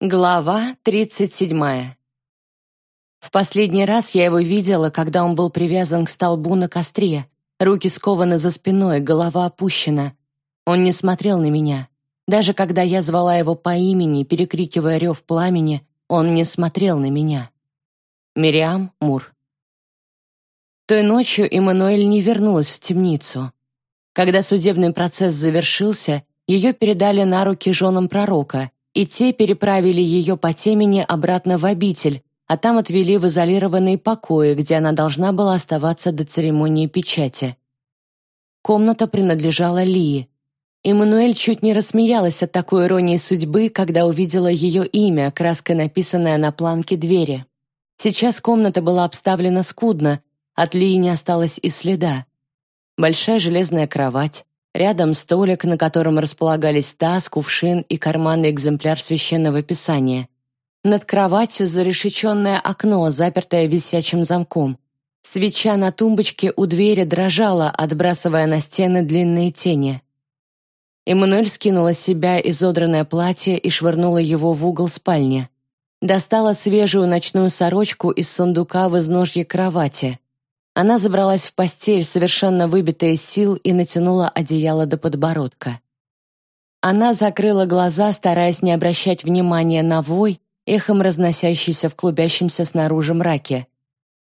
Глава 37. В последний раз я его видела, когда он был привязан к столбу на костре, руки скованы за спиной, голова опущена. Он не смотрел на меня. Даже когда я звала его по имени, перекрикивая рев пламени, он не смотрел на меня. Мириам Мур. Той ночью Эммануэль не вернулась в темницу. Когда судебный процесс завершился, ее передали на руки женам пророка — и те переправили ее по темени обратно в обитель, а там отвели в изолированные покои, где она должна была оставаться до церемонии печати. Комната принадлежала Лии. Эммануэль чуть не рассмеялась от такой иронии судьбы, когда увидела ее имя, краской написанное на планке двери. Сейчас комната была обставлена скудно, от Лии не осталось и следа. Большая железная кровать, Рядом столик, на котором располагались таз, кувшин и карманный экземпляр священного писания. Над кроватью зарешеченное окно, запертое висячим замком. Свеча на тумбочке у двери дрожала, отбрасывая на стены длинные тени. Эммануэль скинула с себя изодранное платье и швырнула его в угол спальни. Достала свежую ночную сорочку из сундука в изножье кровати. Она забралась в постель, совершенно выбитая из сил, и натянула одеяло до подбородка. Она закрыла глаза, стараясь не обращать внимания на вой, эхом разносящийся в клубящемся снаружи мраке.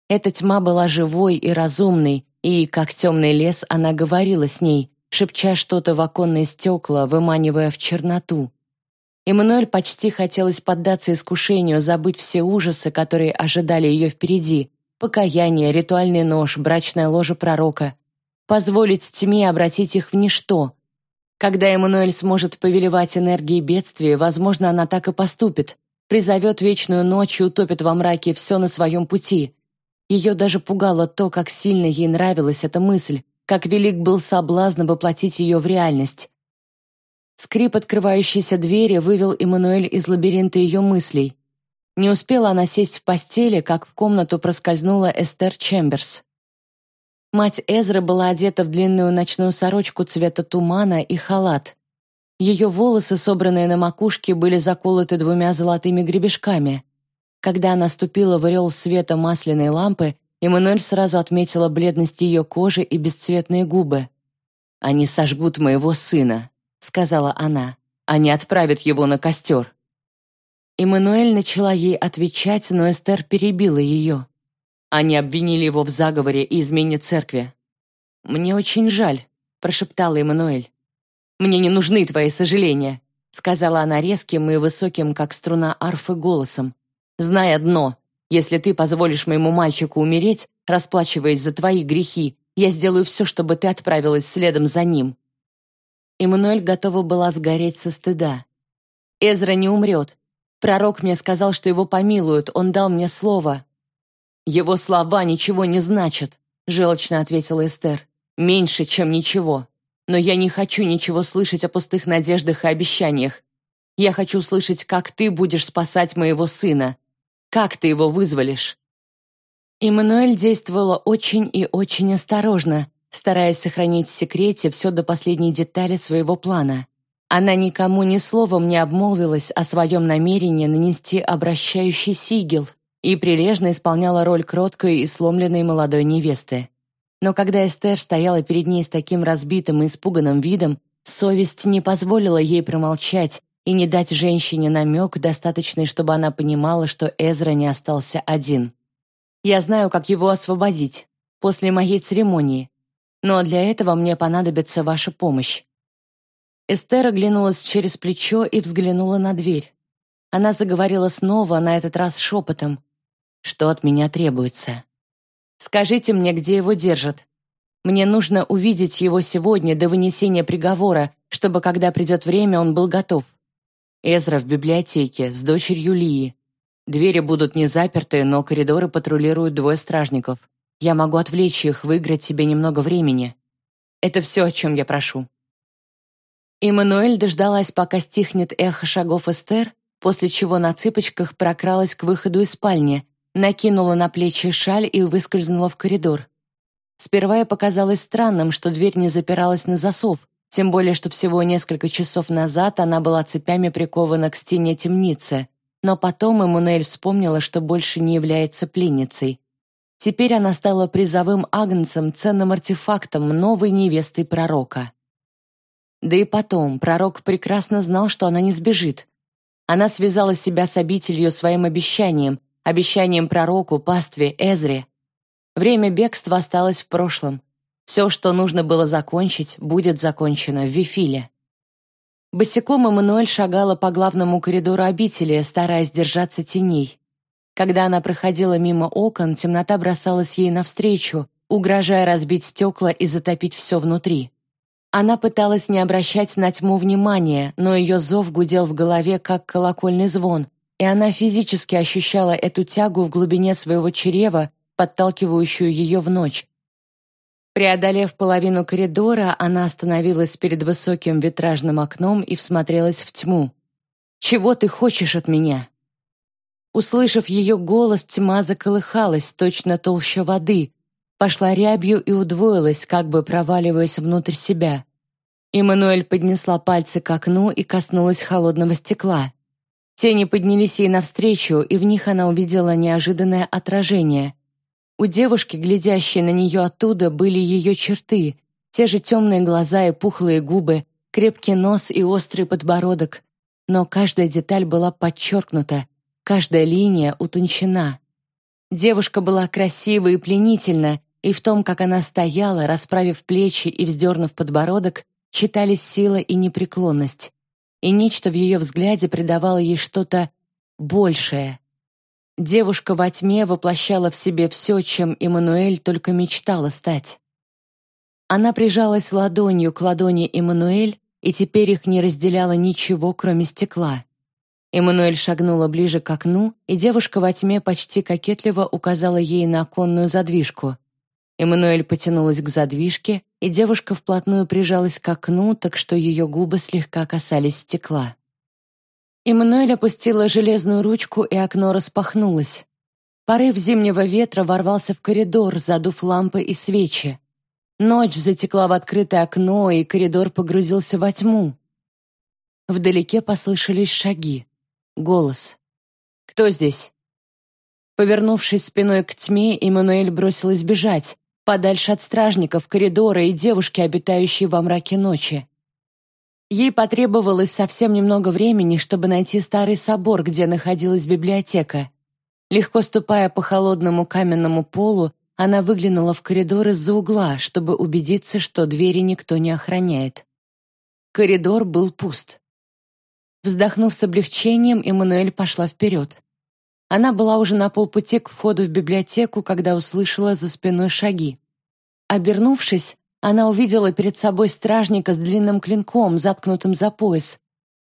Эта тьма была живой и разумной, и, как темный лес, она говорила с ней, шепча что-то в оконные стекла, выманивая в черноту. Эммануэль почти хотелось поддаться искушению забыть все ужасы, которые ожидали ее впереди, покаяние, ритуальный нож, брачная ложа пророка. Позволить тьме обратить их в ничто. Когда Эммануэль сможет повелевать энергией бедствия, возможно, она так и поступит. Призовет вечную ночь и утопит во мраке все на своем пути. Ее даже пугало то, как сильно ей нравилась эта мысль, как велик был соблазн воплотить ее в реальность. Скрип открывающейся двери вывел Эммануэль из лабиринта ее мыслей. Не успела она сесть в постели, как в комнату проскользнула Эстер Чемберс. Мать Эзры была одета в длинную ночную сорочку цвета тумана и халат. Ее волосы, собранные на макушке, были заколоты двумя золотыми гребешками. Когда она ступила в ореол света масляной лампы, Эммануэль сразу отметила бледность ее кожи и бесцветные губы. «Они сожгут моего сына», — сказала она. «Они отправят его на костер». Эммануэль начала ей отвечать, но Эстер перебила ее. Они обвинили его в заговоре и измене церкви. «Мне очень жаль», — прошептала Эммануэль. «Мне не нужны твои сожаления», — сказала она резким и высоким, как струна арфы, голосом. «Знай одно. Если ты позволишь моему мальчику умереть, расплачиваясь за твои грехи, я сделаю все, чтобы ты отправилась следом за ним». Эммануэль готова была сгореть со стыда. «Эзра не умрет. Пророк мне сказал, что его помилуют, он дал мне слово». «Его слова ничего не значат», — желчно ответила Эстер. «Меньше, чем ничего. Но я не хочу ничего слышать о пустых надеждах и обещаниях. Я хочу слышать, как ты будешь спасать моего сына. Как ты его вызволишь?» Эммануэль действовала очень и очень осторожно, стараясь сохранить в секрете все до последней детали своего плана. Она никому ни словом не обмолвилась о своем намерении нанести обращающий сигел и прилежно исполняла роль кроткой и сломленной молодой невесты. Но когда Эстер стояла перед ней с таким разбитым и испуганным видом, совесть не позволила ей промолчать и не дать женщине намек, достаточный, чтобы она понимала, что Эзра не остался один. «Я знаю, как его освободить, после моей церемонии, но для этого мне понадобится ваша помощь. Эстер оглянулась через плечо и взглянула на дверь. Она заговорила снова, на этот раз шепотом. «Что от меня требуется?» «Скажите мне, где его держат. Мне нужно увидеть его сегодня до вынесения приговора, чтобы, когда придет время, он был готов. Эзра в библиотеке с дочерью Лии. Двери будут не заперты, но коридоры патрулируют двое стражников. Я могу отвлечь их, выиграть себе немного времени. Это все, о чем я прошу». Эммануэль дождалась, пока стихнет эхо шагов Эстер, после чего на цыпочках прокралась к выходу из спальни, накинула на плечи шаль и выскользнула в коридор. Сперва ей показалось странным, что дверь не запиралась на засов, тем более, что всего несколько часов назад она была цепями прикована к стене темницы, но потом Эммануэль вспомнила, что больше не является пленницей. Теперь она стала призовым агнцем, ценным артефактом новой невесты пророка. Да и потом, пророк прекрасно знал, что она не сбежит. Она связала себя с обителью своим обещанием, обещанием пророку, пастве, Эзре. Время бегства осталось в прошлом. Все, что нужно было закончить, будет закончено в Вифиле. Босиком Эммануэль шагала по главному коридору обители, стараясь держаться теней. Когда она проходила мимо окон, темнота бросалась ей навстречу, угрожая разбить стекла и затопить все внутри. Она пыталась не обращать на тьму внимания, но ее зов гудел в голове, как колокольный звон, и она физически ощущала эту тягу в глубине своего чрева, подталкивающую ее в ночь. Преодолев половину коридора, она остановилась перед высоким витражным окном и всмотрелась в тьму. «Чего ты хочешь от меня?» Услышав ее голос, тьма заколыхалась, точно толща воды, пошла рябью и удвоилась, как бы проваливаясь внутрь себя. Эммануэль поднесла пальцы к окну и коснулась холодного стекла. Тени поднялись ей навстречу, и в них она увидела неожиданное отражение. У девушки, глядящей на нее оттуда, были ее черты, те же темные глаза и пухлые губы, крепкий нос и острый подбородок. Но каждая деталь была подчеркнута, каждая линия утончена. Девушка была красива и пленительна, и в том, как она стояла, расправив плечи и вздернув подбородок, читались сила и непреклонность. И нечто в ее взгляде придавало ей что-то большее. Девушка во тьме воплощала в себе все, чем Эммануэль только мечтала стать. Она прижалась ладонью к ладони Эммануэль, и теперь их не разделяло ничего, кроме стекла. Эммануэль шагнула ближе к окну, и девушка во тьме почти кокетливо указала ей на оконную задвижку. Эммануэль потянулась к задвижке, и девушка вплотную прижалась к окну, так что ее губы слегка касались стекла. Эммануэль опустила железную ручку, и окно распахнулось. Порыв зимнего ветра ворвался в коридор, задув лампы и свечи. Ночь затекла в открытое окно, и коридор погрузился во тьму. Вдалеке послышались шаги. Голос. «Кто здесь?» Повернувшись спиной к тьме, Эммануэль бросилась бежать, подальше от стражников, коридора и девушки, обитающей во мраке ночи. Ей потребовалось совсем немного времени, чтобы найти старый собор, где находилась библиотека. Легко ступая по холодному каменному полу, она выглянула в коридор из-за угла, чтобы убедиться, что двери никто не охраняет. Коридор был пуст. Вздохнув с облегчением, Эммануэль пошла вперед. Она была уже на полпути к входу в библиотеку, когда услышала за спиной шаги. Обернувшись, она увидела перед собой стражника с длинным клинком, заткнутым за пояс.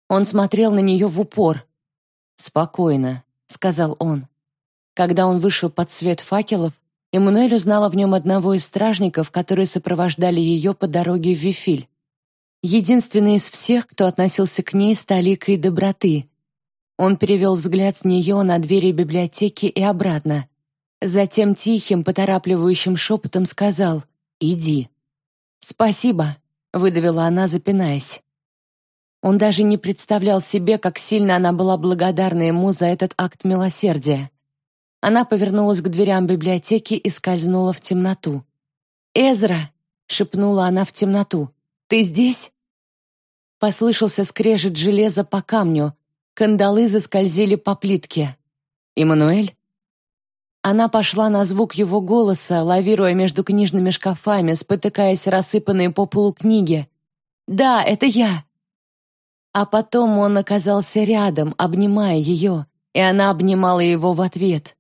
Он смотрел на нее в упор. «Спокойно», — сказал он. Когда он вышел под свет факелов, Эммануэль узнала в нем одного из стражников, которые сопровождали ее по дороге в Вифиль. Единственный из всех, кто относился к ней с толикой доброты, он перевел взгляд с нее на двери библиотеки и обратно. Затем тихим, поторапливающим шепотом сказал «Иди». «Спасибо», — выдавила она, запинаясь. Он даже не представлял себе, как сильно она была благодарна ему за этот акт милосердия. Она повернулась к дверям библиотеки и скользнула в темноту. «Эзра!» — шепнула она в темноту. «Ты здесь?» Послышался скрежет железа по камню, Кандалы заскользили по плитке. «Эммануэль?» Она пошла на звук его голоса, лавируя между книжными шкафами, спотыкаясь рассыпанные по полу книги. «Да, это я!» А потом он оказался рядом, обнимая ее, и она обнимала его в ответ.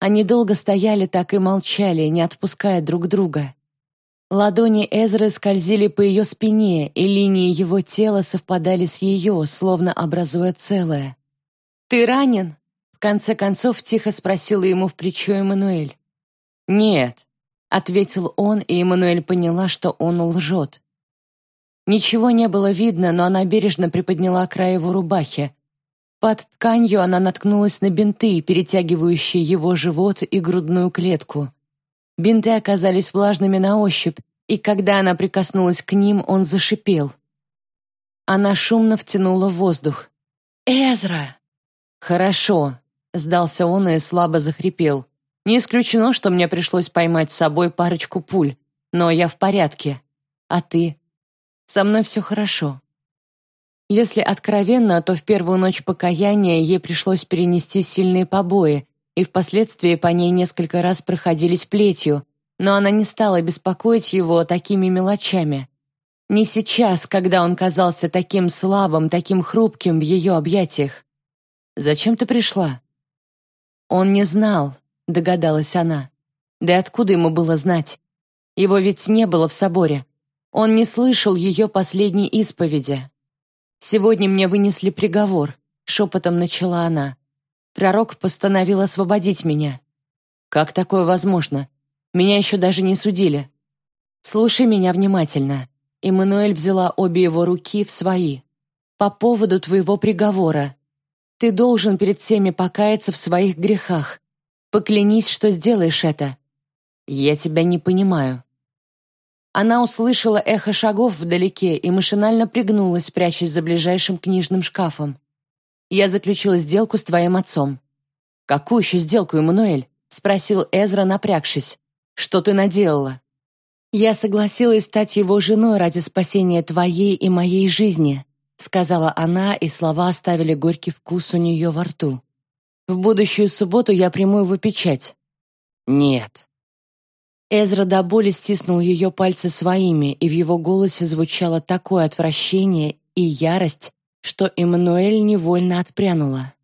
Они долго стояли так и молчали, не отпуская друг друга. Ладони Эзры скользили по ее спине, и линии его тела совпадали с ее, словно образуя целое. «Ты ранен?» — в конце концов тихо спросила ему в плечо Эммануэль. «Нет», — ответил он, и Эммануэль поняла, что он лжет. Ничего не было видно, но она бережно приподняла край его рубахи. Под тканью она наткнулась на бинты, перетягивающие его живот и грудную клетку. Бинты оказались влажными на ощупь, и когда она прикоснулась к ним, он зашипел. Она шумно втянула воздух. «Эзра!» «Хорошо», — сдался он и слабо захрипел. «Не исключено, что мне пришлось поймать с собой парочку пуль, но я в порядке. А ты?» «Со мной все хорошо». Если откровенно, то в первую ночь покаяния ей пришлось перенести сильные побои, и впоследствии по ней несколько раз проходились плетью, но она не стала беспокоить его такими мелочами. Не сейчас, когда он казался таким слабым, таким хрупким в ее объятиях. Зачем ты пришла?» «Он не знал», — догадалась она. «Да и откуда ему было знать? Его ведь не было в соборе. Он не слышал ее последней исповеди. Сегодня мне вынесли приговор», — шепотом начала она. «Пророк постановил освободить меня». «Как такое возможно? Меня еще даже не судили». «Слушай меня внимательно». Эммануэль взяла обе его руки в свои. «По поводу твоего приговора. Ты должен перед всеми покаяться в своих грехах. Поклянись, что сделаешь это. Я тебя не понимаю. Она услышала эхо шагов вдалеке и машинально пригнулась, прячась за ближайшим книжным шкафом. Я заключила сделку с твоим отцом. Какую еще сделку, Эммануэль? спросил Эзра, напрягшись. Что ты наделала? Я согласилась стать его женой ради спасения твоей и моей жизни сказала она, и слова оставили горький вкус у нее во рту. В будущую субботу я приму его печать. Нет. Эзра до боли стиснул ее пальцы своими, и в его голосе звучало такое отвращение и ярость, что Эммануэль невольно отпрянула.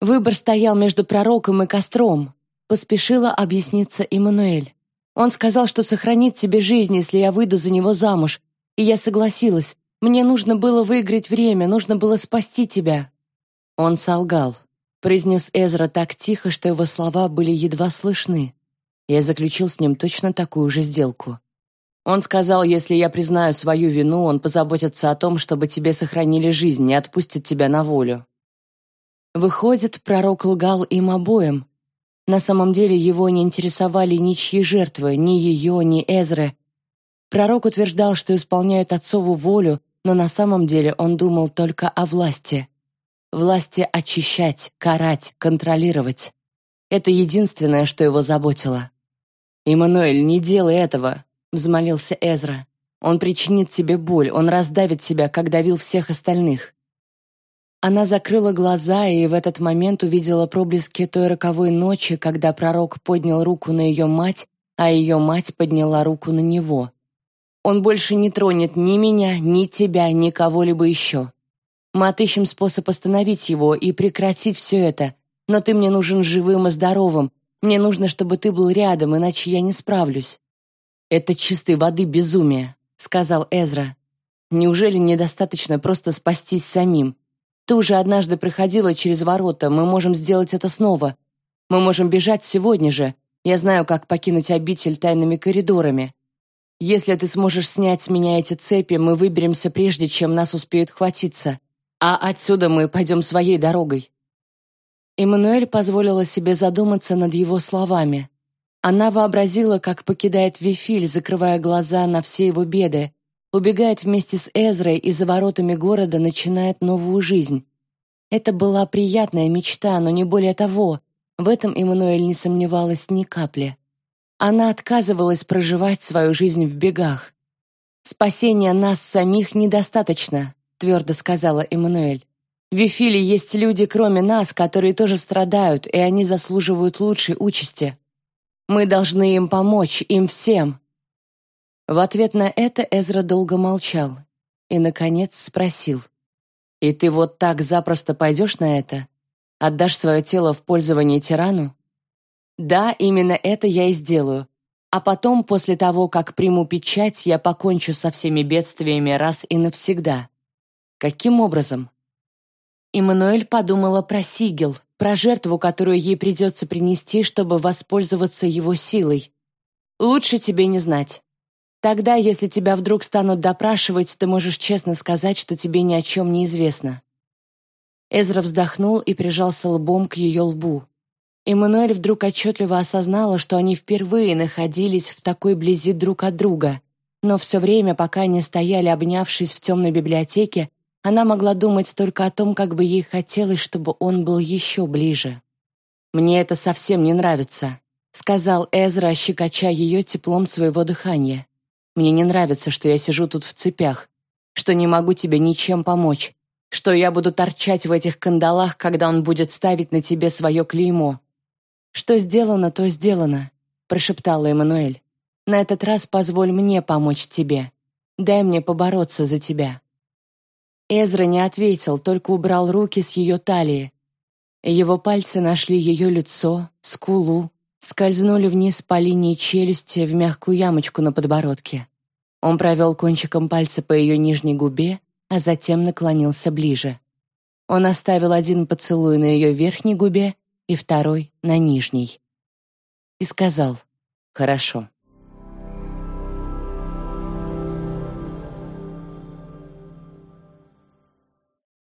Выбор стоял между пророком и костром, поспешила объясниться Эммануэль. Он сказал, что сохранит тебе жизнь, если я выйду за него замуж, и я согласилась, мне нужно было выиграть время, нужно было спасти тебя». Он солгал, произнес Эзра так тихо, что его слова были едва слышны. Я заключил с ним точно такую же сделку. Он сказал, если я признаю свою вину, он позаботится о том, чтобы тебе сохранили жизнь и отпустит тебя на волю. Выходит, пророк лгал им обоим. На самом деле его не интересовали ничьи жертвы, ни ее, ни Эзры. Пророк утверждал, что исполняет отцову волю, но на самом деле он думал только о власти. Власти очищать, карать, контролировать. Это единственное, что его заботило. «Эммануэль, не делай этого», — взмолился Эзра. «Он причинит тебе боль, он раздавит себя, как давил всех остальных». Она закрыла глаза и в этот момент увидела проблески той роковой ночи, когда пророк поднял руку на ее мать, а ее мать подняла руку на него. Он больше не тронет ни меня, ни тебя, ни кого-либо еще. Мы отыщем способ остановить его и прекратить все это, но ты мне нужен живым и здоровым. Мне нужно, чтобы ты был рядом, иначе я не справлюсь». «Это чистой воды безумие», — сказал Эзра. «Неужели недостаточно просто спастись самим? Ты уже однажды проходила через ворота, мы можем сделать это снова. Мы можем бежать сегодня же. Я знаю, как покинуть обитель тайными коридорами. Если ты сможешь снять с меня эти цепи, мы выберемся прежде, чем нас успеют хватиться. А отсюда мы пойдем своей дорогой». Эммануэль позволила себе задуматься над его словами. Она вообразила, как покидает Вифиль, закрывая глаза на все его беды, убегает вместе с Эзрой и за воротами города начинает новую жизнь. Это была приятная мечта, но не более того. В этом Эммануэль не сомневалась ни капли. Она отказывалась проживать свою жизнь в бегах. «Спасения нас самих недостаточно», — твердо сказала Эммануэль. «В Вифиле есть люди, кроме нас, которые тоже страдают, и они заслуживают лучшей участи. Мы должны им помочь, им всем». В ответ на это Эзра долго молчал и, наконец, спросил. «И ты вот так запросто пойдешь на это? Отдашь свое тело в пользование тирану?» Да, именно это я и сделаю. А потом, после того, как приму печать, я покончу со всеми бедствиями раз и навсегда. Каким образом? Иммануэль подумала про Сигел, про жертву, которую ей придется принести, чтобы воспользоваться его силой. Лучше тебе не знать. Тогда, если тебя вдруг станут допрашивать, ты можешь честно сказать, что тебе ни о чем не известно. Эзра вздохнул и прижался лбом к ее лбу. Эммануэль вдруг отчетливо осознала, что они впервые находились в такой близи друг от друга. Но все время, пока они стояли, обнявшись в темной библиотеке, Она могла думать только о том, как бы ей хотелось, чтобы он был еще ближе. «Мне это совсем не нравится», — сказал Эзра, щекоча ее теплом своего дыхания. «Мне не нравится, что я сижу тут в цепях, что не могу тебе ничем помочь, что я буду торчать в этих кандалах, когда он будет ставить на тебе свое клеймо. Что сделано, то сделано, прошептала Эммануэль. На этот раз позволь мне помочь тебе. Дай мне побороться за тебя. Эзра не ответил, только убрал руки с ее талии. Его пальцы нашли ее лицо, скулу, скользнули вниз по линии челюсти в мягкую ямочку на подбородке. Он провел кончиком пальца по ее нижней губе, а затем наклонился ближе. Он оставил один поцелуй на ее верхней губе и второй на нижней. И сказал «Хорошо».